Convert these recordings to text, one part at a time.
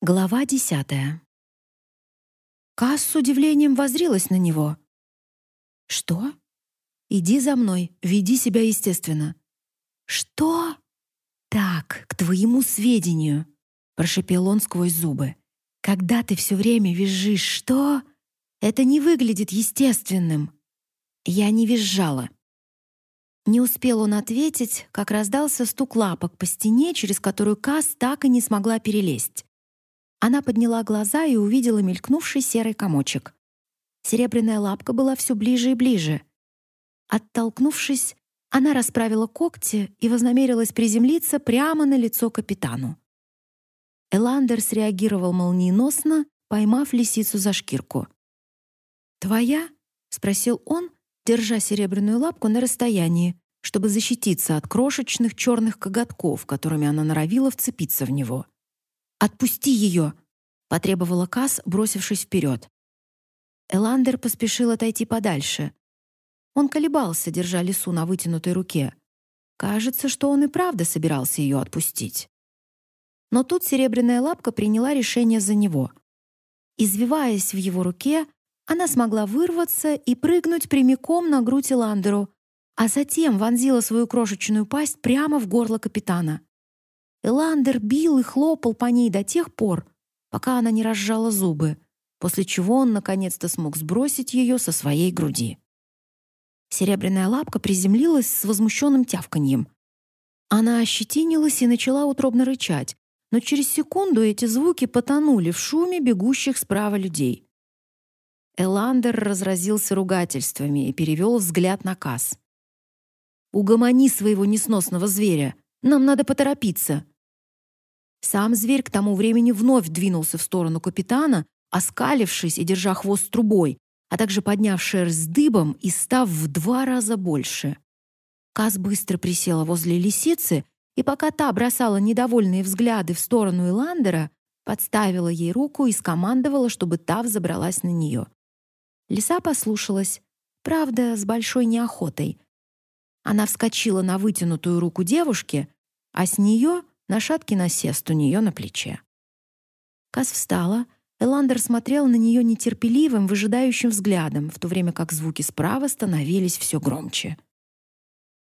Глава десятая. Касс с удивлением воззрилась на него. «Что? Иди за мной, веди себя естественно». «Что?» «Так, к твоему сведению», — прошепел он сквозь зубы. «Когда ты все время визжишь, что? Это не выглядит естественным». Я не визжала. Не успел он ответить, как раздался стук лапок по стене, через которую Касс так и не смогла перелезть. Она подняла глаза и увидела мелькнувший серый комочек. Серебряная лапка была все ближе и ближе. Оттолкнувшись, она расправила когти и вознамерилась приземлиться прямо на лицо капитану. Эландер среагировал молниеносно, поймав лисицу за шкирку. «Твоя?» — спросил он, держа серебряную лапку на расстоянии, чтобы защититься от крошечных черных коготков, которыми она норовила вцепиться в него. «Отпусти ее!» — потребовала Кас, бросившись вперед. Эландер поспешил отойти подальше. Он колебался, держа лису на вытянутой руке. Кажется, что он и правда собирался ее отпустить. Но тут серебряная лапка приняла решение за него. Извиваясь в его руке, она смогла вырваться и прыгнуть прямиком на грудь Эландеру, а затем вонзила свою крошечную пасть прямо в горло капитана. Эландер бил и хлопал по ней до тех пор, пока она не разжала зубы, после чего он наконец-то смог сбросить ее со своей груди. Серебряная лапка приземлилась с возмущенным тявканьем. Она ощетинилась и начала утробно рычать, но через секунду эти звуки потонули в шуме бегущих справа людей. Эландер разразился ругательствами и перевел взгляд на Касс. «Угомони своего несносного зверя!» Нам надо поторопиться. Сам зверь к тому времени вновь двинулся в сторону капитана, оскалившись и держа хвост трубой, а также подняв шерсть дыбом и став в два раза больше. Каз быстро присела возле лисицы, и пока та бросала недовольные взгляды в сторону Иландера, подставила ей руку и скомандовала, чтобы та взобралась на нее. Лиса послушалась, правда, с большой неохотой, она вскочила на вытянутую руку девушки, а с нее на шаткий насест у нее на плече. Кас встала, Эландер смотрел на нее нетерпеливым, выжидающим взглядом, в то время как звуки справа становились все громче.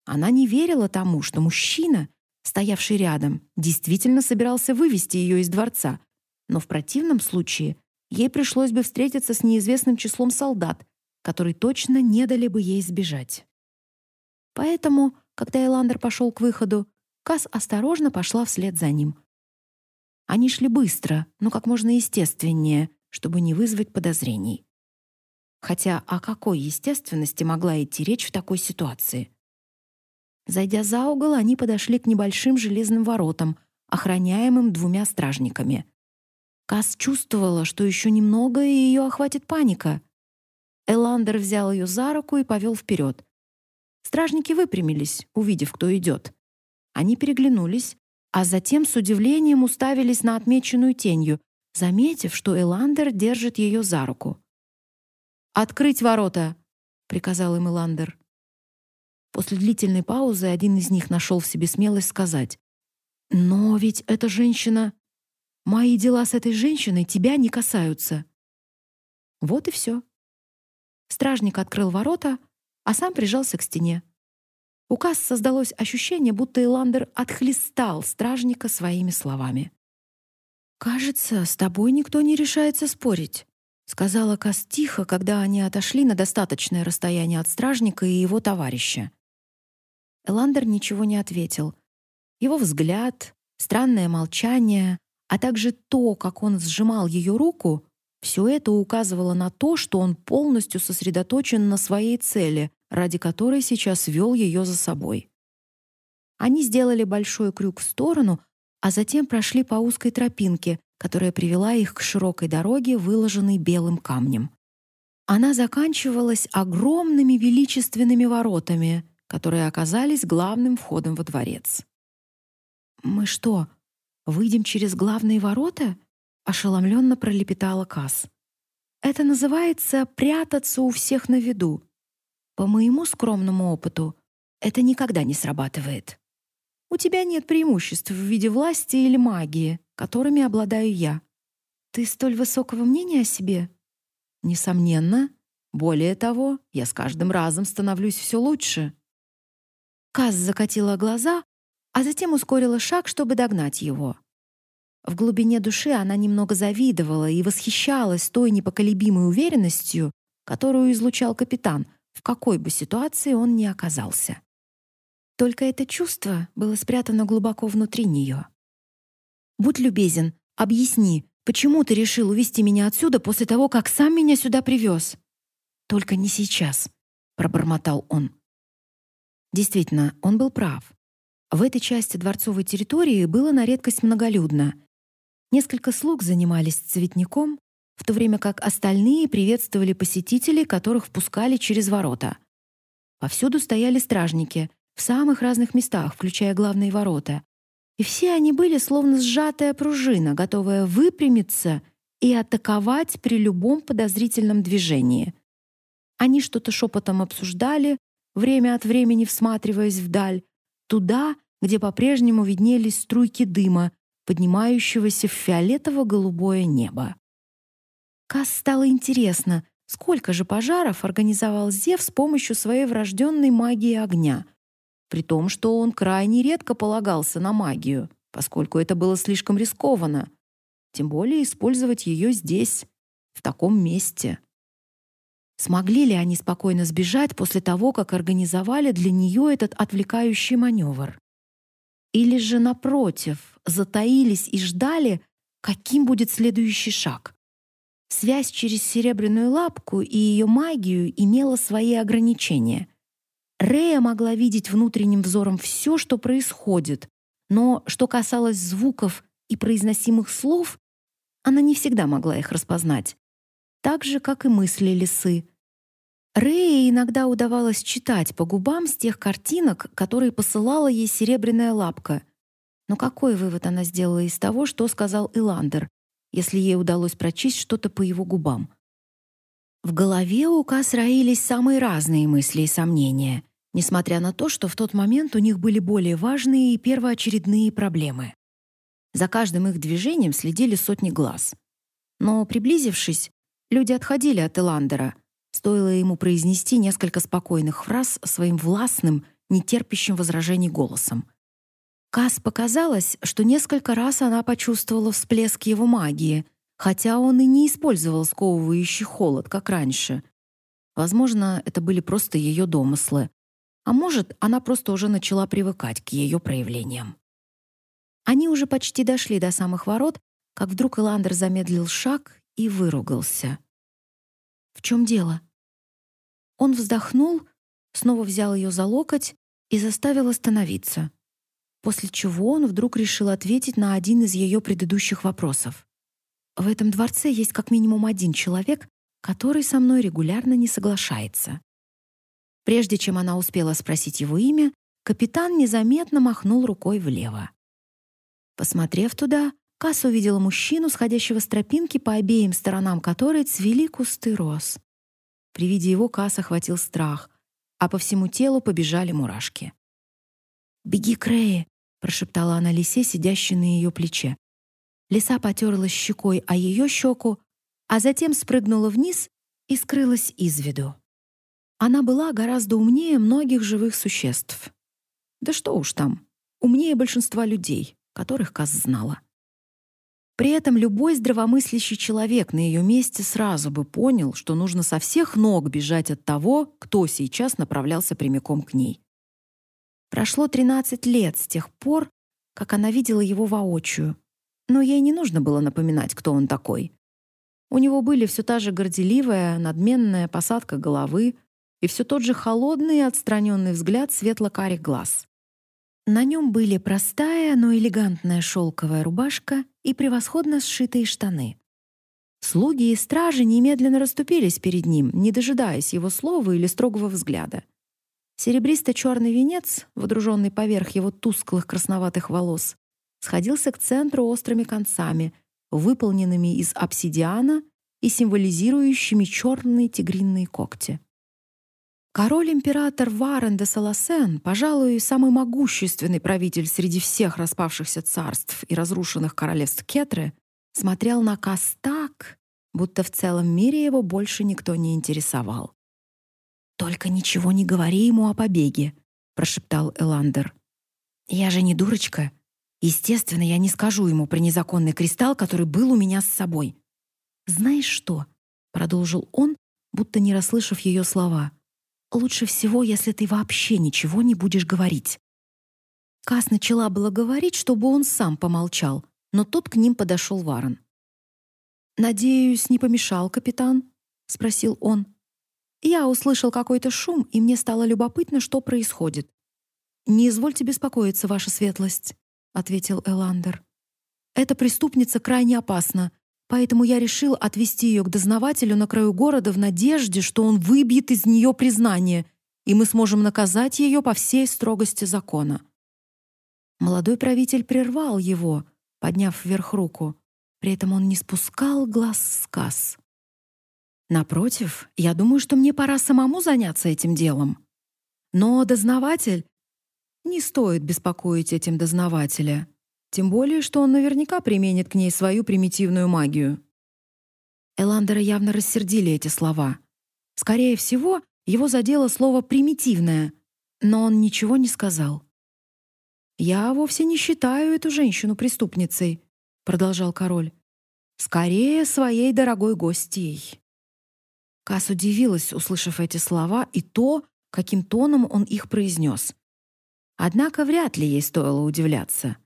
Она не верила тому, что мужчина, стоявший рядом, действительно собирался вывести ее из дворца, но в противном случае ей пришлось бы встретиться с неизвестным числом солдат, которые точно не дали бы ей сбежать. Поэтому, когда Эландер пошел к выходу, Кас осторожно пошла вслед за ним. Они шли быстро, но как можно естественнее, чтобы не вызвать подозрений. Хотя о какой естественности могла идти речь в такой ситуации? Зайдя за угол, они подошли к небольшим железным воротам, охраняемым двумя стражниками. Кас чувствовала, что еще немного, и ее охватит паника. Эландер взял ее за руку и повел вперед. Стражники выпрямились, увидев, кто идет. Они переглянулись, а затем с удивлением уставились на отмеченную тенью, заметив, что Эландер держит ее за руку. «Открыть ворота!» — приказал им Эландер. После длительной паузы один из них нашел в себе смелость сказать. «Но ведь эта женщина... Мои дела с этой женщиной тебя не касаются». Вот и все. Стражник открыл ворота, а сам прижался к стене. У Касс создалось ощущение, будто Иландер отхлестал стражника своими словами. «Кажется, с тобой никто не решается спорить», — сказала Касс тихо, когда они отошли на достаточное расстояние от стражника и его товарища. Эландер ничего не ответил. Его взгляд, странное молчание, а также то, как он сжимал ее руку, все это указывало на то, что он полностью сосредоточен на своей цели, ради которой сейчас вел ее за собой. Они сделали большой крюк в сторону, а затем прошли по узкой тропинке, которая привела их к широкой дороге, выложенной белым камнем. Она заканчивалась огромными величественными воротами, которые оказались главным входом во дворец. «Мы что, выйдем через главные ворота?» — ошеломленно пролепетала Касс. «Это называется прятаться у всех на виду. По моему скромному опыту, это никогда не срабатывает. У тебя нет преимуществ в виде власти или магии, которыми обладаю я. Ты столь высокого мнения о себе? Несомненно. Более того, я с каждым разом становлюсь все лучше. Каз закатила глаза, а затем ускорила шаг, чтобы догнать его. В глубине души она немного завидовала и восхищалась той непоколебимой уверенностью, которую излучал капитан, в какой бы ситуации он ни оказался. Только это чувство было спрятано глубоко внутри нее. «Будь любезен, объясни, почему ты решил увезти меня отсюда после того, как сам меня сюда привез?» «Только не сейчас», — пробормотал он. Действительно, он был прав. В этой части дворцовой территории было на редкость многолюдно. Несколько слуг занимались цветником, в то время как остальные приветствовали посетителей, которых впускали через ворота. Повсюду стояли стражники, в самых разных местах, включая главные ворота. И все они были словно сжатая пружина, готовая выпрямиться и атаковать при любом подозрительном движении. Они что-то шепотом обсуждали, время от времени всматриваясь вдаль, туда, где по-прежнему виднелись струйки дыма, поднимающегося в фиолетово-голубое небо. Кас стало интересно, сколько же пожаров организовал Зев с помощью своей врожденной магии огня, при том, что он крайне редко полагался на магию, поскольку это было слишком рискованно, тем более использовать ее здесь, в таком месте. Смогли ли они спокойно сбежать после того, как организовали для нее этот отвлекающий маневр? Или же, напротив, затаились и ждали, каким будет следующий шаг? Связь через серебряную лапку и ее магию имела свои ограничения. Рея могла видеть внутренним взором все, что происходит, но что касалось звуков и произносимых слов, она не всегда могла их распознать так же, как и мысли лисы. Рее иногда удавалось читать по губам с тех картинок, которые посылала ей серебряная лапка. Но какой вывод она сделала из того, что сказал Иландер, если ей удалось прочесть что-то по его губам? В голове у Кас роились самые разные мысли и сомнения, несмотря на то, что в тот момент у них были более важные и первоочередные проблемы. За каждым их движением следили сотни глаз. Но, приблизившись, Люди отходили от Эландера. Стоило ему произнести несколько спокойных фраз своим властным, нетерпящим возражений голосом. Кас показалось, что несколько раз она почувствовала всплеск его магии, хотя он и не использовал сковывающий холод, как раньше. Возможно, это были просто ее домыслы. А может, она просто уже начала привыкать к ее проявлениям. Они уже почти дошли до самых ворот, как вдруг Эландер замедлил шаг и выругался. «В чем дело?» Он вздохнул, снова взял ее за локоть и заставил остановиться, после чего он вдруг решил ответить на один из ее предыдущих вопросов. «В этом дворце есть как минимум один человек, который со мной регулярно не соглашается». Прежде чем она успела спросить его имя, капитан незаметно махнул рукой влево. Посмотрев туда, Касс увидела мужчину, сходящего с тропинки, по обеим сторонам которой цвели кусты роз. При виде его Касс охватил страх, а по всему телу побежали мурашки. «Беги, Креи!» — прошептала она лисе, сидящей на ее плече. Лиса потерлась щекой о ее щеку, а затем спрыгнула вниз и скрылась из виду. Она была гораздо умнее многих живых существ. Да что уж там, умнее большинства людей, которых Кас знала. При этом любой здравомыслящий человек на ее месте сразу бы понял, что нужно со всех ног бежать от того, кто сейчас направлялся прямиком к ней. Прошло 13 лет с тех пор, как она видела его воочию, но ей не нужно было напоминать, кто он такой. У него были все та же горделивая, надменная посадка головы и все тот же холодный и отстраненный взгляд светло-карих глаз. На нем были простая, но элегантная шелковая рубашка и превосходно сшитые штаны. Слуги и стражи немедленно расступились перед ним, не дожидаясь его слова или строгого взгляда. Серебристо-черный венец, водруженный поверх его тусклых красноватых волос, сходился к центру острыми концами, выполненными из обсидиана и символизирующими черные тигриные когти. Король-император Варен де Саласен, пожалуй, самый могущественный правитель среди всех распавшихся царств и разрушенных королевств Кетры, смотрел на Кас так, будто в целом мире его больше никто не интересовал. «Только ничего не говори ему о побеге», — прошептал Эландер. «Я же не дурочка. Естественно, я не скажу ему про незаконный кристалл, который был у меня с собой. Знаешь что?» — продолжил он, будто не расслышав ее слова. «Лучше всего, если ты вообще ничего не будешь говорить». Кас начала было говорить, чтобы он сам помолчал, но тут к ним подошел Варон. «Надеюсь, не помешал, капитан?» — спросил он. Я услышал какой-то шум, и мне стало любопытно, что происходит. «Не извольте беспокоиться, ваша светлость», — ответил Эландер. «Эта преступница крайне опасна, поэтому я решил отвезти ее к дознавателю на краю города в надежде, что он выбьет из нее признание, и мы сможем наказать ее по всей строгости закона». Молодой правитель прервал его, подняв вверх руку. При этом он не спускал глаз с касс. Напротив, я думаю, что мне пора самому заняться этим делом. Но дознаватель... Не стоит беспокоить этим дознавателя. Тем более, что он наверняка применит к ней свою примитивную магию. Эландера явно рассердили эти слова. Скорее всего, его задело слово «примитивное», но он ничего не сказал. «Я вовсе не считаю эту женщину преступницей», — продолжал король. «Скорее, своей дорогой гостьей». Кас удивилась, услышав эти слова, и то, каким тоном он их произнес. Однако вряд ли ей стоило удивляться,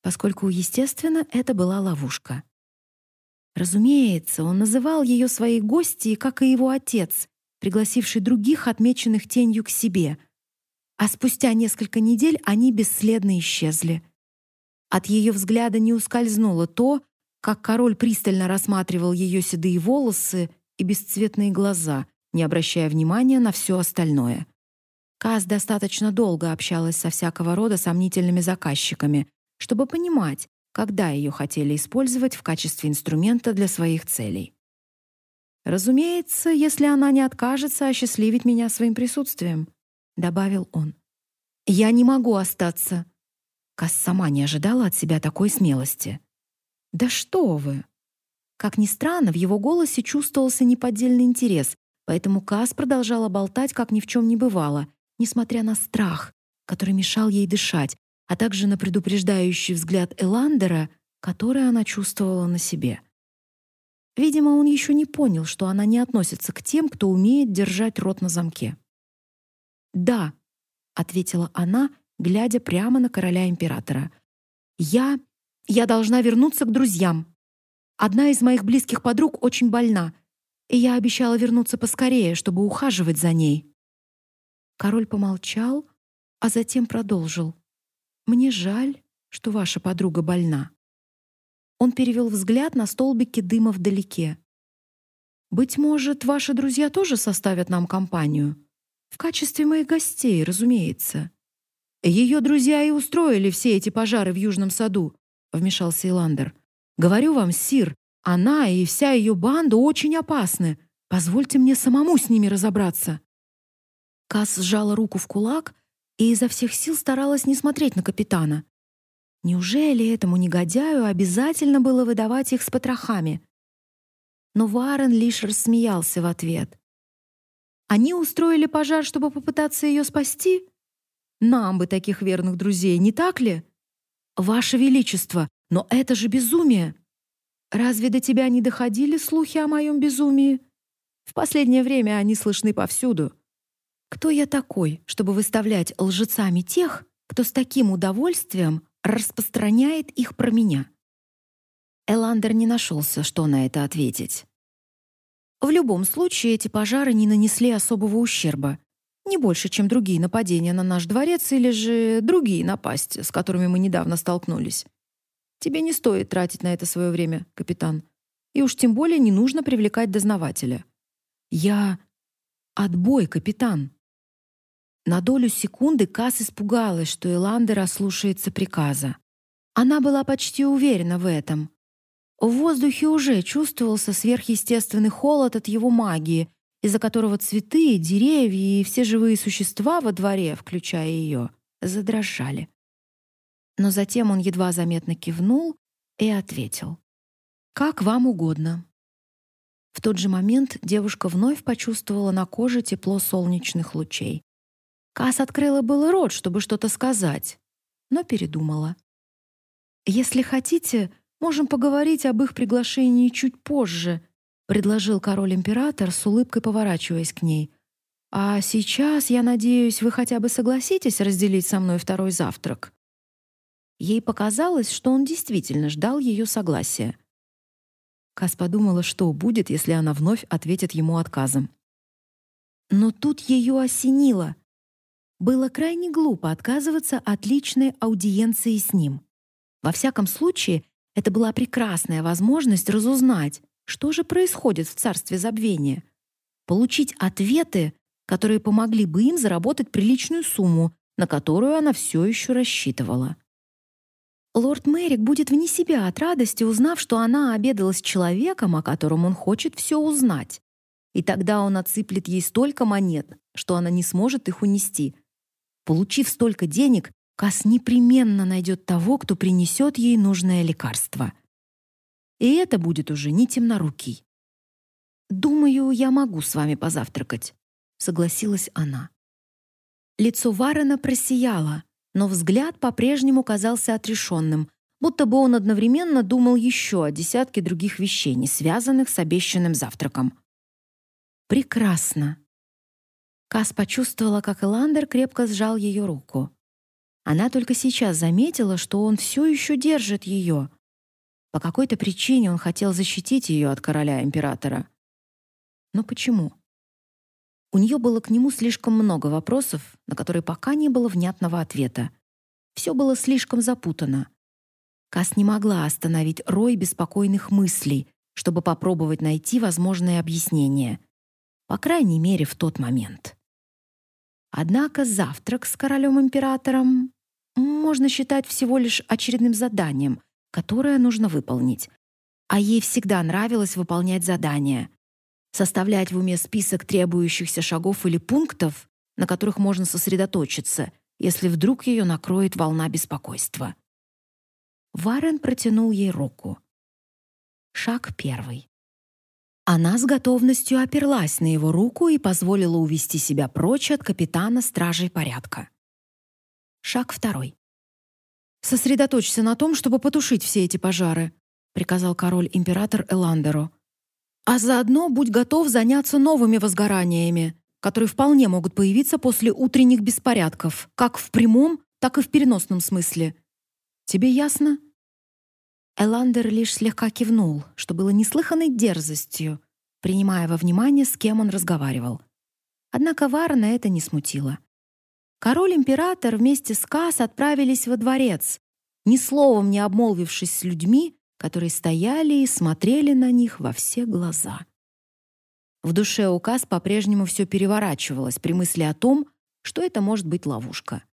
поскольку, естественно, это была ловушка. Разумеется, он называл ее своей гостьей, как и его отец, пригласивший других отмеченных тенью к себе — а спустя несколько недель они бесследно исчезли. От ее взгляда не ускользнуло то, как король пристально рассматривал ее седые волосы и бесцветные глаза, не обращая внимания на все остальное. Каз достаточно долго общалась со всякого рода сомнительными заказчиками, чтобы понимать, когда ее хотели использовать в качестве инструмента для своих целей. Разумеется, если она не откажется осчастливить меня своим присутствием добавил он. Я не могу остаться. Кас сама не ожидала от себя такой смелости. Да что вы? Как ни странно, в его голосе чувствовался неподдельный интерес, поэтому Кас продолжала болтать, как ни в чем не бывало, несмотря на страх, который мешал ей дышать, а также на предупреждающий взгляд Эландера, который она чувствовала на себе. Видимо, он еще не понял, что она не относится к тем, кто умеет держать рот на замке. «Да», — ответила она, глядя прямо на короля императора. «Я... я должна вернуться к друзьям. Одна из моих близких подруг очень больна, и я обещала вернуться поскорее, чтобы ухаживать за ней». Король помолчал, а затем продолжил. «Мне жаль, что ваша подруга больна». Он перевел взгляд на столбики дыма вдалеке. «Быть может, ваши друзья тоже составят нам компанию?» В качестве моих гостей, разумеется. Ее друзья и устроили все эти пожары в Южном саду, вмешался Иландер. Говорю вам, сир, она и вся ее банда очень опасны. Позвольте мне самому с ними разобраться. Кас сжала руку в кулак и изо всех сил старалась не смотреть на капитана. Неужели этому негодяю обязательно было выдавать их с потрохами? Но Варен лишь рассмеялся в ответ. Они устроили пожар, чтобы попытаться ее спасти? Нам бы таких верных друзей, не так ли? Ваше величество, но это же безумие. Разве до тебя не доходили слухи о моем безумии? В последнее время они слышны повсюду. Кто я такой, чтобы выставлять лжецами тех, кто с таким удовольствием распространяет их про меня? Эландер не нашелся, что на это ответить. В любом случае эти пожары не нанесли особого ущерба. Не больше, чем другие нападения на наш дворец или же другие напасти, с которыми мы недавно столкнулись. Тебе не стоит тратить на это свое время, капитан. И уж тем более не нужно привлекать дознавателя. Я... Отбой, капитан. На долю секунды Касс испугалась, что Эландер ослушается приказа. Она была почти уверена в этом. В воздухе уже чувствовался сверхъестественный холод от его магии, из-за которого цветы, деревья и все живые существа во дворе, включая ее, задрожали. Но затем он едва заметно кивнул и ответил. Как вам угодно. В тот же момент девушка вновь почувствовала на коже тепло солнечных лучей. Кас открыла было рот, чтобы что-то сказать, но передумала. «Если хотите, можем поговорить об их приглашении чуть позже», предложил король-император с улыбкой поворачиваясь к ней. «А сейчас, я надеюсь, вы хотя бы согласитесь разделить со мной второй завтрак?» Ей показалось, что он действительно ждал ее согласия. Кас подумала, что будет, если она вновь ответит ему отказом. Но тут ее осенило. Было крайне глупо отказываться от личной аудиенции с ним. Во всяком случае, это была прекрасная возможность разузнать, что же происходит в царстве забвения, получить ответы, которые помогли бы им заработать приличную сумму, на которую она все еще рассчитывала. Лорд Мэрик будет вне себя от радости, узнав, что она обедала с человеком, о котором он хочет все узнать. И тогда он отсыплет ей столько монет, что она не сможет их унести. Получив столько денег, Кас непременно найдет того, кто принесет ей нужное лекарство. И это будет уже не темнорукий. «Думаю, я могу с вами позавтракать», — согласилась она. Лицо Варена просияло, но взгляд по-прежнему казался отрешенным, будто бы он одновременно думал еще о десятке других вещей, не связанных с обещанным завтраком. «Прекрасно». Кас почувствовала, как Эландер крепко сжал ее руку. Она только сейчас заметила, что он все еще держит ее, по какой-то причине он хотел защитить ее от короля-императора. Но почему? У нее было к нему слишком много вопросов, на которые пока не было внятного ответа. Все было слишком запутано. Кас не могла остановить рой беспокойных мыслей, чтобы попробовать найти возможное объяснение. По крайней мере, в тот момент. Однако завтрак с королем-императором можно считать всего лишь очередным заданием, которое нужно выполнить. А ей всегда нравилось выполнять задания. Составлять в уме список требующихся шагов или пунктов, на которых можно сосредоточиться, если вдруг ее накроет волна беспокойства. Варен протянул ей руку. Шаг первый. Она с готовностью оперлась на его руку и позволила увести себя прочь от капитана стражей порядка. Шаг второй. «Сосредоточься на том, чтобы потушить все эти пожары», приказал король-император Эландеру. «А заодно будь готов заняться новыми возгораниями, которые вполне могут появиться после утренних беспорядков, как в прямом, так и в переносном смысле. Тебе ясно?» Эландер лишь слегка кивнул, что было неслыханной дерзостью, принимая во внимание, с кем он разговаривал. Однако Варна это не смутило. Король-император вместе с Кас отправились во дворец, ни словом не обмолвившись с людьми, которые стояли и смотрели на них во все глаза. В душе у Кас по-прежнему все переворачивалось при мысли о том, что это может быть ловушка.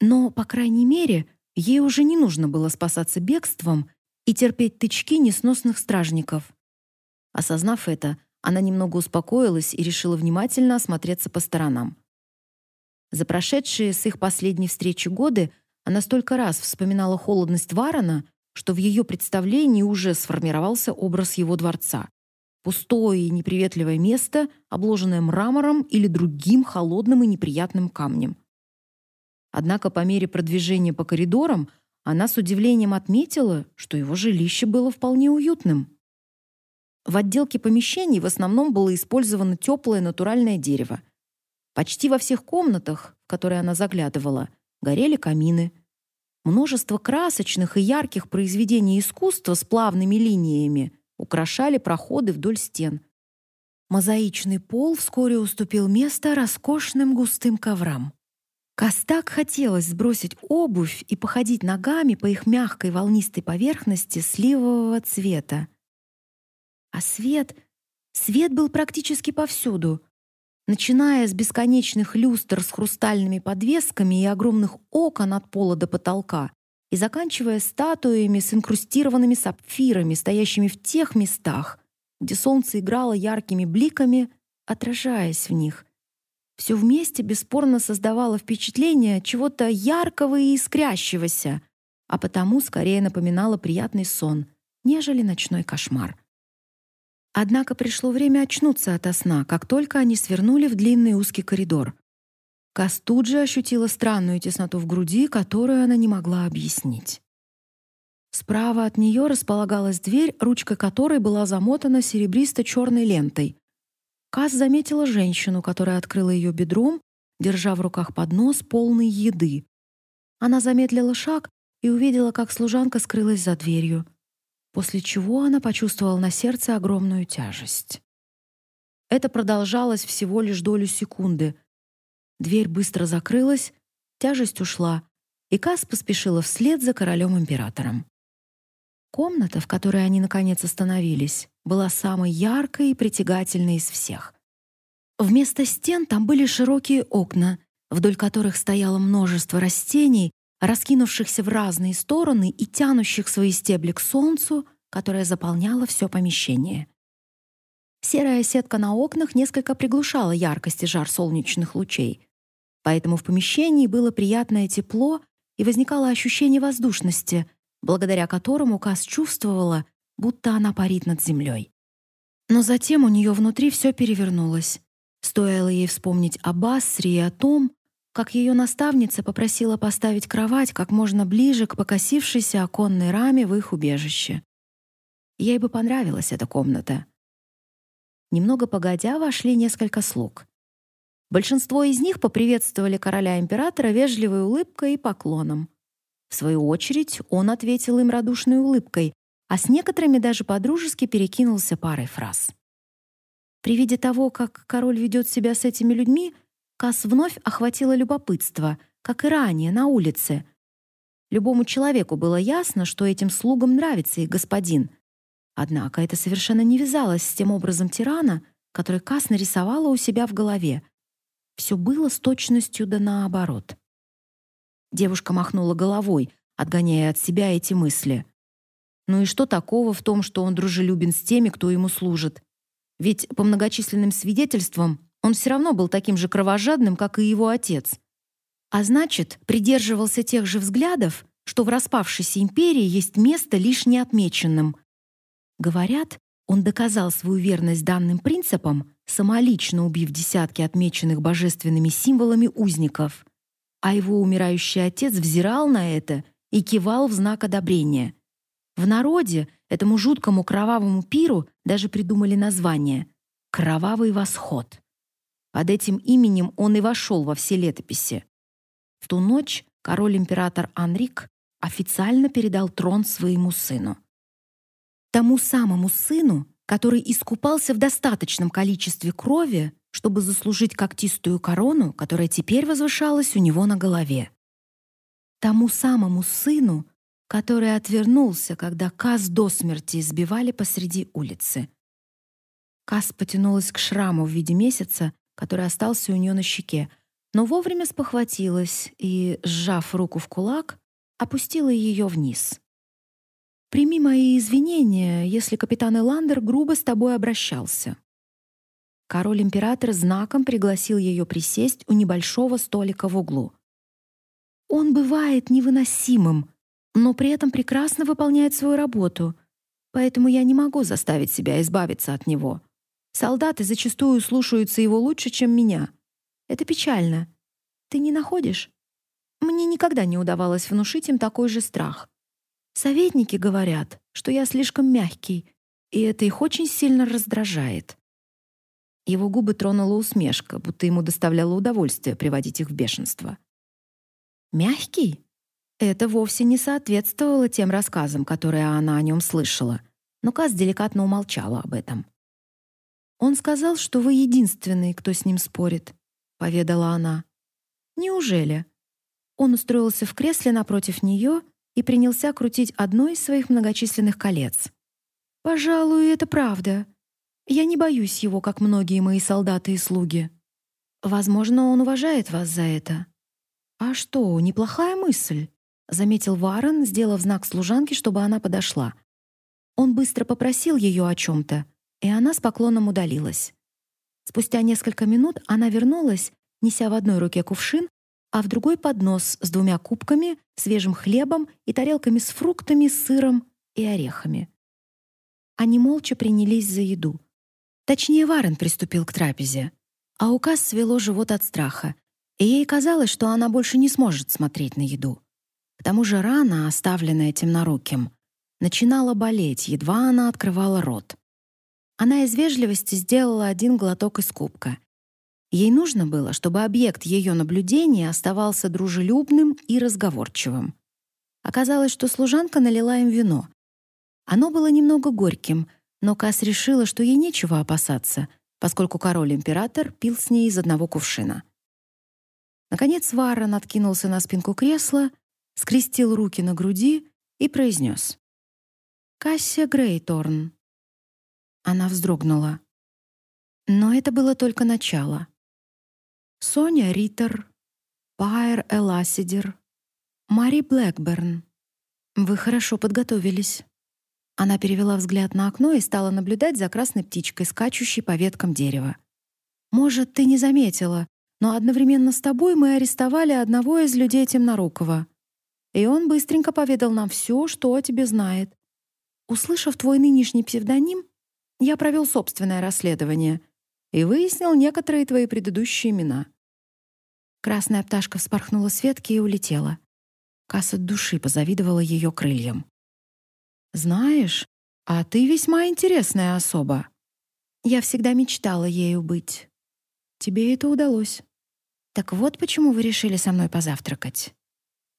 Но, по крайней мере, ей уже не нужно было спасаться бегством и терпеть тычки несносных стражников. Осознав это, она немного успокоилась и решила внимательно осмотреться по сторонам. За прошедшие с их последней встречи годы она столько раз вспоминала холодность Варона, что в ее представлении уже сформировался образ его дворца. Пустое и неприветливое место, обложенное мрамором или другим холодным и неприятным камнем. Однако по мере продвижения по коридорам она с удивлением отметила, что его жилище было вполне уютным. В отделке помещений в основном было использовано теплое натуральное дерево — Почти во всех комнатах, в которые она заглядывала, горели камины. Множество красочных и ярких произведений искусства с плавными линиями украшали проходы вдоль стен. Мозаичный пол вскоре уступил место роскошным густым коврам. Костак хотелось сбросить обувь и походить ногами по их мягкой волнистой поверхности сливового цвета. А свет, свет был практически повсюду, начиная с бесконечных люстр с хрустальными подвесками и огромных окон от пола до потолка и заканчивая статуями с инкрустированными сапфирами, стоящими в тех местах, где солнце играло яркими бликами, отражаясь в них. Все вместе бесспорно создавало впечатление чего-то яркого и искрящегося, а потому скорее напоминало приятный сон, нежели ночной кошмар. Однако пришло время очнуться ото сна, как только они свернули в длинный узкий коридор. Кас тут же ощутила странную тесноту в груди, которую она не могла объяснить. Справа от нее располагалась дверь, ручка которой была замотана серебристо черной лентой. Кас заметила женщину, которая открыла ее бедром, держа в руках поднос полный еды. Она замедлила шаг и увидела, как служанка скрылась за дверью после чего она почувствовала на сердце огромную тяжесть. Это продолжалось всего лишь долю секунды. Дверь быстро закрылась, тяжесть ушла, и Кас поспешила вслед за королем-императором. Комната, в которой они наконец остановились, была самой яркой и притягательной из всех. Вместо стен там были широкие окна, вдоль которых стояло множество растений, раскинувшихся в разные стороны и тянущих свои стебли к солнцу, которое заполняло все помещение. Серая сетка на окнах несколько приглушала яркость и жар солнечных лучей, поэтому в помещении было приятное тепло и возникало ощущение воздушности, благодаря которому Кас чувствовала, будто она парит над землей. Но затем у нее внутри все перевернулось. Стоило ей вспомнить об Асре и о том, как ее наставница попросила поставить кровать как можно ближе к покосившейся оконной раме в их убежище. Ей бы понравилась эта комната. Немного погодя вошли несколько слуг. Большинство из них поприветствовали короля-императора вежливой улыбкой и поклоном. В свою очередь он ответил им радушной улыбкой, а с некоторыми даже подружески перекинулся парой фраз. При виде того, как король ведет себя с этими людьми, Кас вновь охватило любопытство, как и ранее на улице. Любому человеку было ясно, что этим слугам нравится их господин. Однако это совершенно не вязалось с тем образом тирана, который Кас нарисовала у себя в голове. Все было с точностью да наоборот. Девушка махнула головой, отгоняя от себя эти мысли. Ну и что такого в том, что он дружелюбен с теми, кто ему служит? Ведь по многочисленным свидетельствам он все равно был таким же кровожадным, как и его отец. А значит, придерживался тех же взглядов, что в распавшейся империи есть место лишь неотмеченным. Говорят, он доказал свою верность данным принципам, самолично убив десятки отмеченных божественными символами узников. А его умирающий отец взирал на это и кивал в знак одобрения. В народе этому жуткому кровавому пиру даже придумали название «Кровавый восход». Под этим именем он и вошел во все летописи. В ту ночь король-император Анрик официально передал трон своему сыну. Тому самому сыну, который искупался в достаточном количестве крови, чтобы заслужить когтистую корону, которая теперь возвышалась у него на голове. Тому самому сыну, который отвернулся, когда Каз до смерти избивали посреди улицы. Каз потянулась к шраму в виде месяца, который остался у нее на щеке, но вовремя спохватилась и, сжав руку в кулак, опустила ее вниз. «Прими мои извинения, если капитан Эландер грубо с тобой обращался». Король-император знаком пригласил ее присесть у небольшого столика в углу. «Он бывает невыносимым, но при этом прекрасно выполняет свою работу, поэтому я не могу заставить себя избавиться от него», Солдаты зачастую слушаются его лучше, чем меня. Это печально. Ты не находишь? Мне никогда не удавалось внушить им такой же страх. Советники говорят, что я слишком мягкий, и это их очень сильно раздражает. Его губы тронула усмешка, будто ему доставляло удовольствие приводить их в бешенство. Мягкий? Это вовсе не соответствовало тем рассказам, которые она о нем слышала, но Каз деликатно умолчала об этом. Он сказал, что вы единственный, кто с ним спорит, поведала она. Неужели? Он устроился в кресле напротив нее и принялся крутить одно из своих многочисленных колец. Пожалуй, это правда. Я не боюсь его, как многие мои солдаты и слуги. Возможно, он уважает вас за это. А что, неплохая мысль, заметил Варен, сделав знак служанке, чтобы она подошла. Он быстро попросил ее о чем то и она с поклоном удалилась. Спустя несколько минут она вернулась, неся в одной руке кувшин, а в другой поднос с двумя кубками, свежим хлебом и тарелками с фруктами, сыром и орехами. Они молча принялись за еду. Точнее, Варен приступил к трапезе. А у Касс свело живот от страха, и ей казалось, что она больше не сможет смотреть на еду. К тому же рана, оставленная темноруким, начинала болеть, едва она открывала рот. Она из вежливости сделала один глоток из кубка. Ей нужно было, чтобы объект ее наблюдения оставался дружелюбным и разговорчивым. Оказалось, что служанка налила им вино. Оно было немного горьким, но Кас решила, что ей нечего опасаться, поскольку король-император пил с ней из одного кувшина. Наконец Варрон откинулся на спинку кресла, скрестил руки на груди и произнес. «Кассия Грейторн». Она вздрогнула. Но это было только начало. Соня Риттер, Пайер Эласидер, Мари Блэкберн. Вы хорошо подготовились. Она перевела взгляд на окно и стала наблюдать за красной птичкой, скачущей по веткам дерева. Может, ты не заметила, но одновременно с тобой мы арестовали одного из людей Темнорукова. И он быстренько поведал нам все, что о тебе знает. Услышав твой нынешний псевдоним, я провел собственное расследование и выяснил некоторые твои предыдущие имена. Красная пташка вспорхнула с ветки и улетела. Касс от души позавидовала ее крыльям. «Знаешь, а ты весьма интересная особа. Я всегда мечтала ею быть. Тебе это удалось. Так вот почему вы решили со мной позавтракать.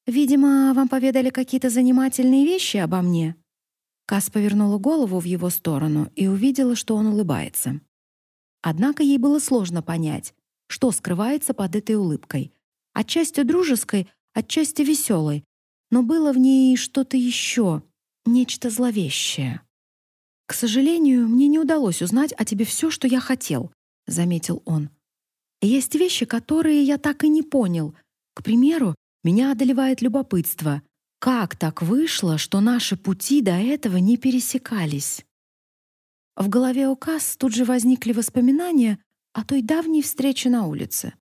Видимо, вам поведали какие-то занимательные вещи обо мне». Кас повернула голову в его сторону и увидела, что он улыбается. Однако ей было сложно понять, что скрывается под этой улыбкой. Отчасти дружеской, отчасти веселой, но было в ней что-то еще, нечто зловещее. «К сожалению, мне не удалось узнать о тебе все, что я хотел», — заметил он. «Есть вещи, которые я так и не понял. К примеру, меня одолевает любопытство. Как так вышло, что наши пути до этого не пересекались?» В голове у Касс тут же возникли воспоминания о той давней встрече на улице.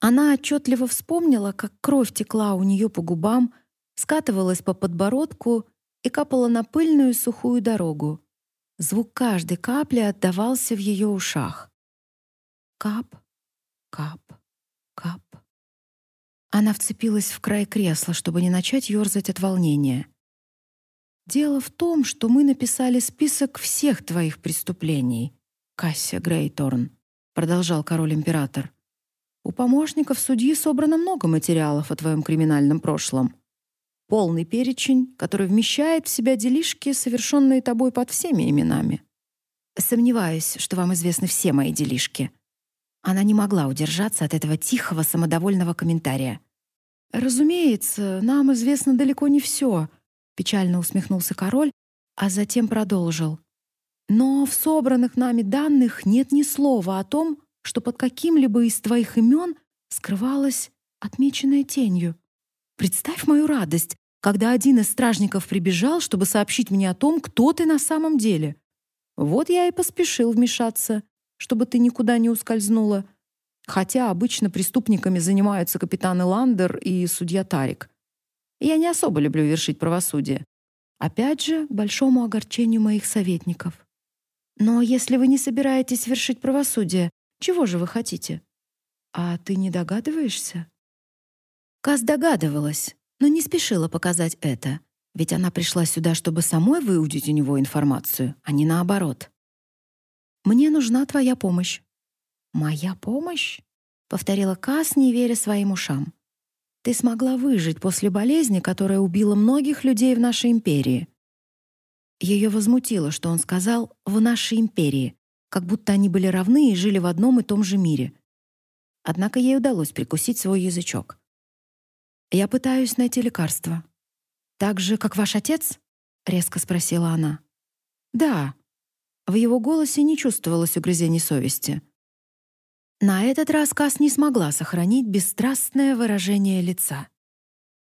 Она отчетливо вспомнила, как кровь текла у нее по губам, скатывалась по подбородку и капала на пыльную сухую дорогу. Звук каждой капли отдавался в ее ушах. Кап, кап. Она вцепилась в край кресла, чтобы не начать ёрзать от волнения. Дело в том, что мы написали список всех твоих преступлений, Кассия Грейторн продолжал король-император. У помощников судьи собрано много материалов о твоем криминальном прошлом. Полный перечень, который вмещает в себя делишки, совершенные тобой под всеми именами. Сомневаюсь, что вам известны все мои делишки. Она не могла удержаться от этого тихого, самодовольного комментария. Разумеется, нам известно далеко не все, печально усмехнулся король, а затем продолжил. Но в собранных нами данных нет ни слова о том, что под каким-либо из твоих имен скрывалось отмеченное тенью. Представь мою радость, когда один из стражников прибежал, чтобы сообщить мне о том, кто ты на самом деле. Вот я и поспешил вмешаться, чтобы ты никуда не ускользнула. Хотя обычно преступниками занимаются капитан Ландер и судья Тарик. Я не особо люблю вершить правосудие. Опять же, к большому огорчению моих советников. Но если вы не собираетесь вершить правосудие, чего же вы хотите? А ты не догадываешься? Каз догадывалась, но не спешила показать это, ведь она пришла сюда, чтобы самой выудить у него информацию, а не наоборот. Мне нужна твоя помощь. Моя помощь? повторила Кас, не веря своим ушам. Ты смогла выжить после болезни, которая убила многих людей в нашей империи. Ее возмутило, что он сказал «в нашей империи», как будто они были равны и жили в одном и том же мире. Однако ей удалось прикусить свой язычок. «Я пытаюсь найти лекарство». «Так же, как ваш отец?» — резко спросила она. «Да». В его голосе не чувствовалось угрызений совести. На этот раз Кас не смогла сохранить бесстрастное выражение лица.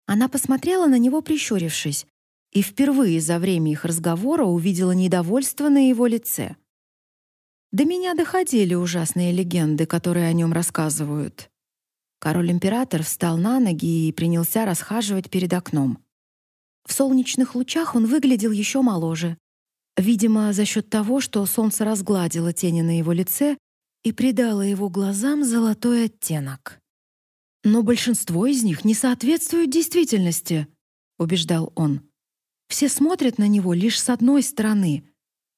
Она посмотрела на него, прищурившись, и впервые за время их разговора увидела недовольство на его лице. До меня доходили ужасные легенды, которые о нем рассказывают. Король-император встал на ноги и принялся расхаживать перед окном. В солнечных лучах он выглядел еще моложе. Видимо, за счет того, что солнце разгладило тени на его лице и придало его глазам золотой оттенок. Но большинство из них не соответствуют действительности, убеждал он. Все смотрят на него лишь с одной стороны,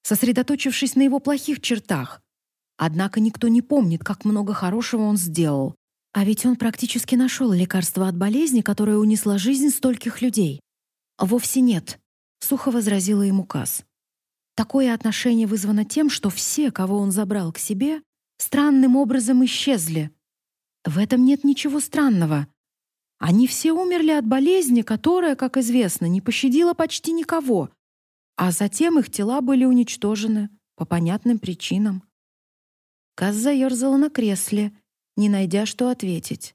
сосредоточившись на его плохих чертах. Однако никто не помнит, как много хорошего он сделал. А ведь он практически нашел лекарство от болезни, которая унесла жизнь стольких людей. Вовсе нет, сухо возразила ему Кас. Такое отношение вызвано тем, что все, кого он забрал к себе, странным образом исчезли. В этом нет ничего странного. Они все умерли от болезни, которая, как известно, не пощадила почти никого, а затем их тела были уничтожены по понятным причинам. Каз заерзала на кресле, не найдя, что ответить.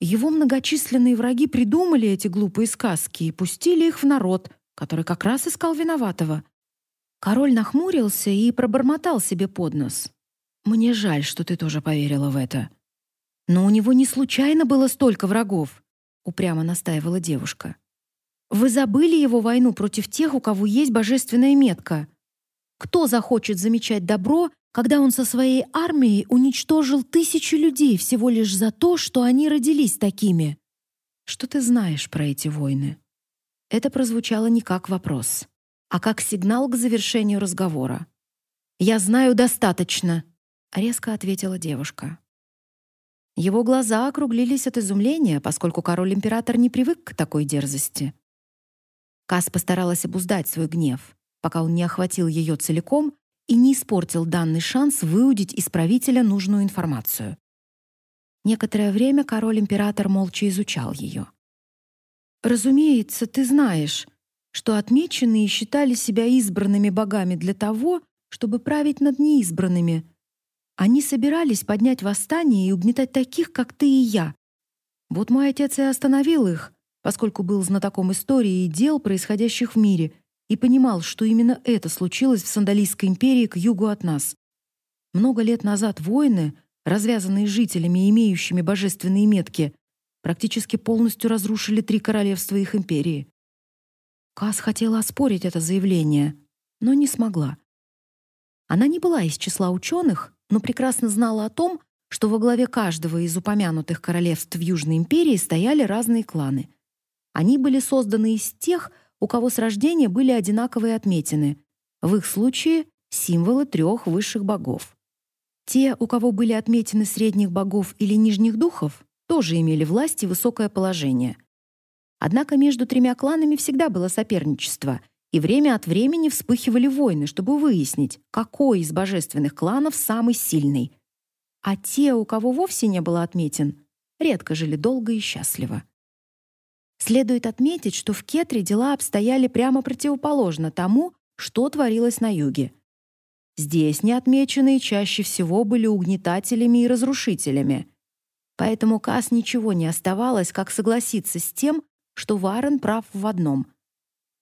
Его многочисленные враги придумали эти глупые сказки и пустили их в народ, который как раз искал виноватого. Король нахмурился и пробормотал себе под нос. «Мне жаль, что ты тоже поверила в это». «Но у него не случайно было столько врагов», — упрямо настаивала девушка. «Вы забыли его войну против тех, у кого есть божественная метка. Кто захочет замечать добро, когда он со своей армией уничтожил тысячи людей всего лишь за то, что они родились такими?» «Что ты знаешь про эти войны?» Это прозвучало не как вопрос а как сигнал к завершению разговора. «Я знаю достаточно», — резко ответила девушка. Его глаза округлились от изумления, поскольку король-император не привык к такой дерзости. Кас постаралась обуздать свой гнев, пока он не охватил ее целиком и не испортил данный шанс выудить из правителя нужную информацию. Некоторое время король-император молча изучал ее. «Разумеется, ты знаешь», что отмеченные считали себя избранными богами для того, чтобы править над неизбранными. Они собирались поднять восстание и угнетать таких, как ты и я. Вот мой отец и остановил их, поскольку был знатоком истории и дел, происходящих в мире, и понимал, что именно это случилось в Сандалийской империи к югу от нас. Много лет назад войны, развязанные жителями, имеющими божественные метки, практически полностью разрушили три королевства их империи. Кас хотела оспорить это заявление, но не смогла. Она не была из числа ученых, но прекрасно знала о том, что во главе каждого из упомянутых королевств Южной империи стояли разные кланы. Они были созданы из тех, у кого с рождения были одинаковые отметины. В их случае символы трех высших богов. Те, у кого были отметины средних богов или нижних духов, тоже имели власть и высокое положение — Однако между тремя кланами всегда было соперничество, и время от времени вспыхивали войны, чтобы выяснить, какой из божественных кланов самый сильный. А те, у кого вовсе не было отметин, редко жили долго и счастливо. Следует отметить, что в Кетре дела обстояли прямо противоположно тому, что творилось на юге. Здесь неотмеченные чаще всего были угнетателями и разрушителями. Поэтому Кас ничего не оставалось, как согласиться с тем, что Варен прав в одном.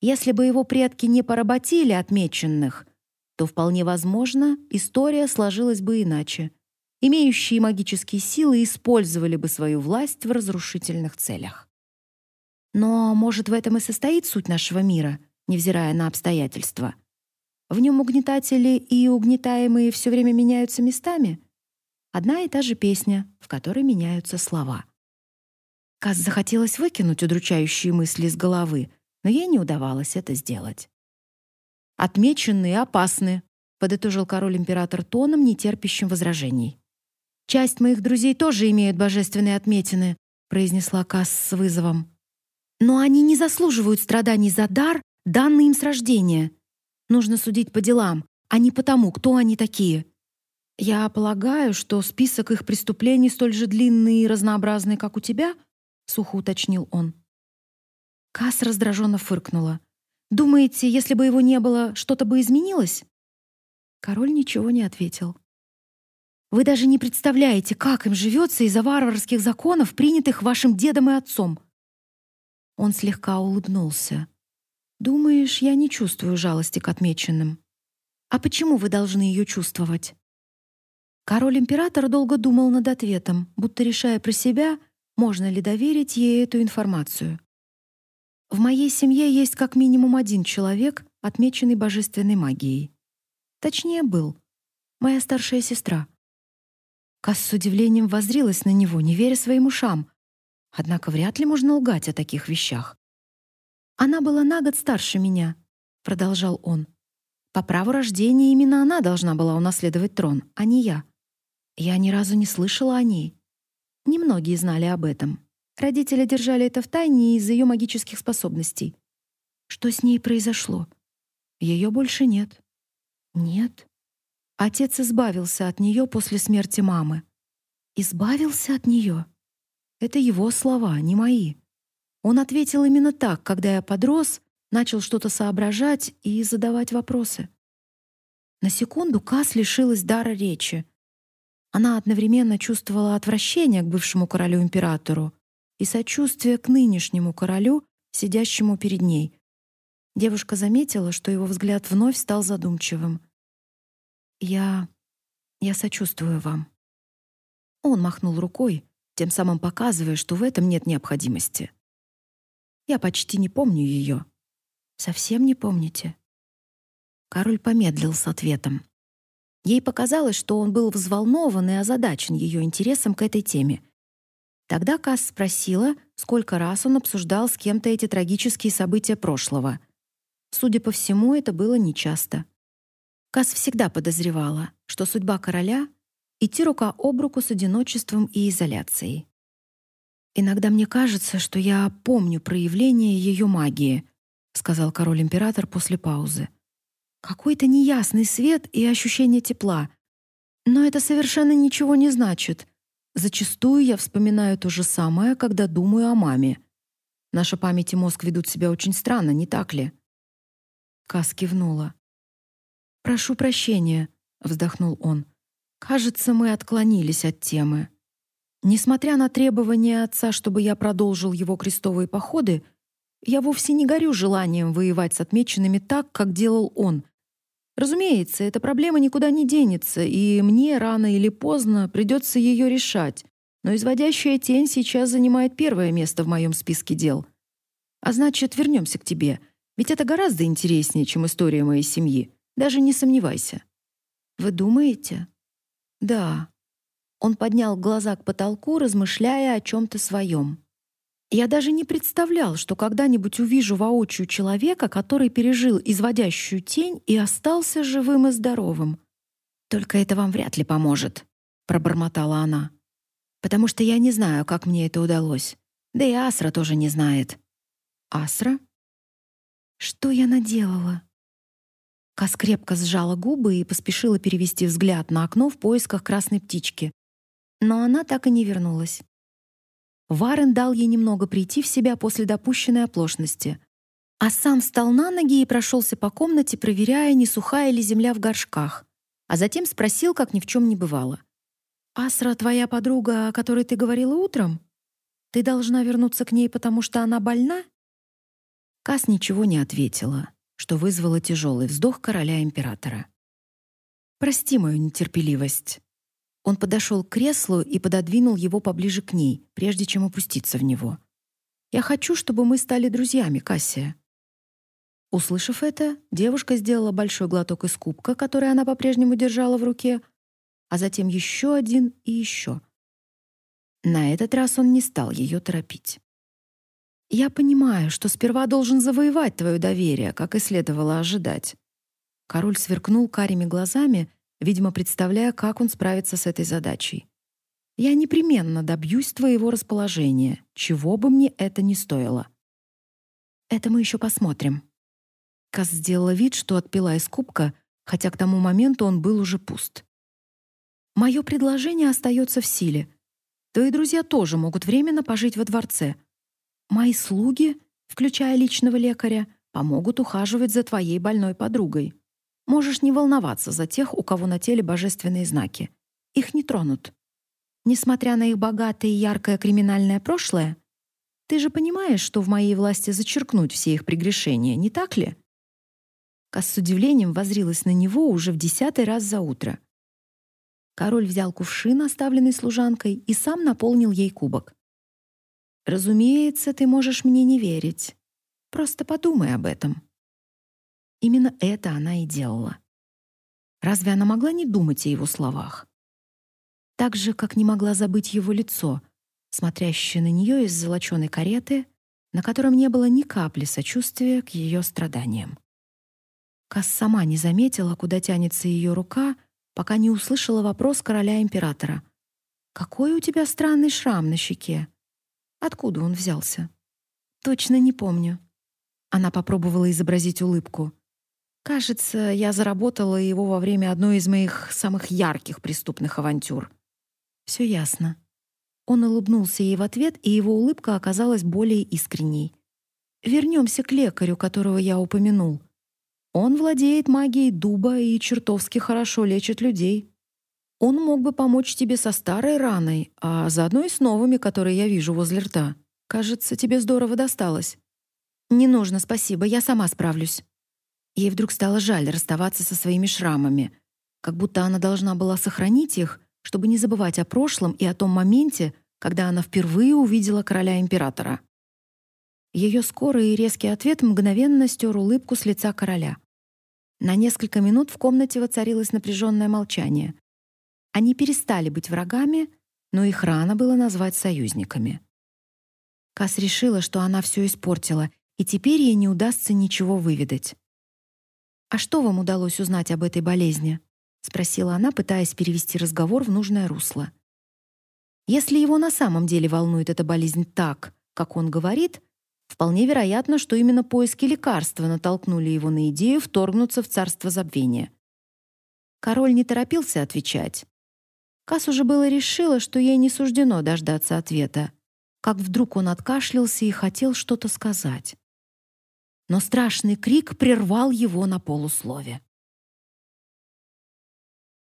Если бы его предки не поработили отмеченных, то вполне возможно, история сложилась бы иначе. Имеющие магические силы использовали бы свою власть в разрушительных целях. Но, может, в этом и состоит суть нашего мира, невзирая на обстоятельства. В нем угнетатели и угнетаемые все время меняются местами. Одна и та же песня, в которой меняются слова. Каз захотелось выкинуть удручающие мысли из головы, но ей не удавалось это сделать. «Отмеченные опасны», — подытожил король-император тоном, нетерпящим возражений. «Часть моих друзей тоже имеют божественные отметины», — произнесла Кас с вызовом. «Но они не заслуживают страданий за дар, данный им с рождения. Нужно судить по делам, а не по тому, кто они такие. Я полагаю, что список их преступлений столь же длинный и разнообразный, как у тебя», — сухо уточнил он. Кас раздраженно фыркнула. «Думаете, если бы его не было, что-то бы изменилось?» Король ничего не ответил. «Вы даже не представляете, как им живется из-за варварских законов, принятых вашим дедом и отцом». Он слегка улыбнулся. «Думаешь, я не чувствую жалости к отмеченным? А почему вы должны ее чувствовать?» Король-император долго думал над ответом, будто решая про себя, можно ли доверить ей эту информацию. В моей семье есть как минимум один человек, отмеченный божественной магией. Точнее, был. Моя старшая сестра. Кас с удивлением воззрилась на него, не веря своим ушам. Однако вряд ли можно лгать о таких вещах. «Она была на год старше меня», — продолжал он. «По праву рождения именно она должна была унаследовать трон, а не я. Я ни разу не слышала о ней. Немногие знали об этом. Родители держали это в тайне из-за ее магических способностей. Что с ней произошло? Ее больше нет. Нет. Отец избавился от нее после смерти мамы. Избавился от нее. Это его слова, не мои. Он ответил именно так, когда я подрос, начал что-то соображать и задавать вопросы. На секунду Кас лишилась дара речи. Она одновременно чувствовала отвращение к бывшему королю-императору и сочувствие к нынешнему королю, сидящему перед ней. Девушка заметила, что его взгляд вновь стал задумчивым. «Я... я сочувствую вам». Он махнул рукой, тем самым показывая, что в этом нет необходимости. «Я почти не помню ее». «Совсем не помните?» Король помедлил с ответом. Ей показалось, что он был взволнован и озадачен ее интересом к этой теме. Тогда Касс спросила, сколько раз он обсуждал с кем-то эти трагические события прошлого. Судя по всему, это было нечасто. Кас всегда подозревала, что судьба короля — идти рука об руку с одиночеством и изоляцией. «Иногда мне кажется, что я помню проявление ее магии», — сказал король-император после паузы. «Какой-то неясный свет и ощущение тепла. Но это совершенно ничего не значит. Зачастую я вспоминаю то же самое, когда думаю о маме. Наша память и мозг ведут себя очень странно, не так ли?» Кас кивнула. «Прошу прощения», — вздохнул он. «Кажется, мы отклонились от темы. Несмотря на требования отца, чтобы я продолжил его крестовые походы, я вовсе не горю желанием воевать с отмеченными так, как делал он. Разумеется, эта проблема никуда не денется, и мне рано или поздно придется ее решать. Но изводящая тень сейчас занимает первое место в моем списке дел. А значит, вернемся к тебе, ведь это гораздо интереснее, чем история моей семьи. Даже не сомневайся. Вы думаете? Да. Он поднял глаза к потолку, размышляя о чем то своем. Я даже не представлял, что когда-нибудь увижу воочию человека, который пережил изводящую тень и остался живым и здоровым. Только это вам вряд ли поможет, пробормотала она. Потому что я не знаю, как мне это удалось. Да и Асра тоже не знает. Асра? Что я наделала? Кас крепко сжала губы и поспешила перевести взгляд на окно в поисках красной птички. Но она так и не вернулась. Варен дал ей немного прийти в себя после допущенной оплошности, а сам встал на ноги и прошелся по комнате, проверяя, не сухая ли земля в горшках, а затем спросил, как ни в чем не бывало. «Асра твоя подруга, о которой ты говорила утром? Ты должна вернуться к ней, потому что она больна?» Кас ничего не ответила что вызвало тяжелый вздох короля-императора. «Прости мою нетерпеливость». Он подошел к креслу и пододвинул его поближе к ней, прежде чем опуститься в него. «Я хочу, чтобы мы стали друзьями, Кассия». Услышав это, девушка сделала большой глоток из кубка, который она по-прежнему держала в руке, а затем еще один и еще. На этот раз он не стал ее торопить. Я понимаю, что сперва должен завоевать твое доверие, как и следовало ожидать. Король сверкнул карими глазами, видимо, представляя, как он справится с этой задачей. Я непременно добьюсь твоего расположения, чего бы мне это ни стоило. Это мы еще посмотрим. Кас сделала вид, что отпила из кубка, хотя к тому моменту он был уже пуст. Мое предложение остается в силе. Твои друзья тоже могут временно пожить во дворце — Мои слуги, включая личного лекаря, помогут ухаживать за твоей больной подругой. Можешь не волноваться за тех, у кого на теле божественные знаки. Их не тронут. Несмотря на их богатое и яркое криминальное прошлое, ты же понимаешь, что в моей власти зачеркнуть все их прегрешения, не так ли? Кас с удивлением воззрилась на него уже в десятый раз за утро. Король взял кувшин, оставленный служанкой, и сам наполнил ей кубок. Разумеется, ты можешь мне не верить. Просто подумай об этом. Именно это она и делала. Разве она могла не думать о его словах? Так же, как не могла забыть его лицо, смотрящее на нее из золоченой кареты, на котором не было ни капли сочувствия к ее страданиям. Кас сама не заметила, куда тянется ее рука, пока не услышала вопрос короля-императора. «Какой у тебя странный шрам на щеке? Откуда он взялся?» «Точно не помню». Она попробовала изобразить улыбку. «Кажется, я заработала его во время одной из моих самых ярких преступных авантюр». «Все ясно». Он улыбнулся ей в ответ, и его улыбка оказалась более искренней. «Вернемся к лекарю, которого я упомянул. Он владеет магией дуба и чертовски хорошо лечит людей. Он мог бы помочь тебе со старой раной, а заодно и с новыми, которые я вижу возле рта. Кажется, тебе здорово досталось. Не нужно, спасибо, я сама справлюсь. Ей вдруг стало жаль расставаться со своими шрамами, как будто она должна была сохранить их, чтобы не забывать о прошлом и о том моменте, когда она впервые увидела короля императора. Ее скорый и резкий ответ мгновенно стер улыбку с лица короля. На несколько минут в комнате воцарилось напряженное молчание. Они перестали быть врагами, но их рано было назвать союзниками. Кас решила, что она все испортила, и теперь ей не удастся ничего выведать. «А что вам удалось узнать об этой болезни?» — спросила она, пытаясь перевести разговор в нужное русло. Если его на самом деле волнует эта болезнь так, как он говорит, Вполне вероятно, что именно поиски лекарства натолкнули его на идею вторгнуться в царство забвения. Король не торопился отвечать. Кас уже было решила, что ей не суждено дождаться ответа, как вдруг он откашлялся и хотел что-то сказать. Но страшный крик прервал его на полуслове.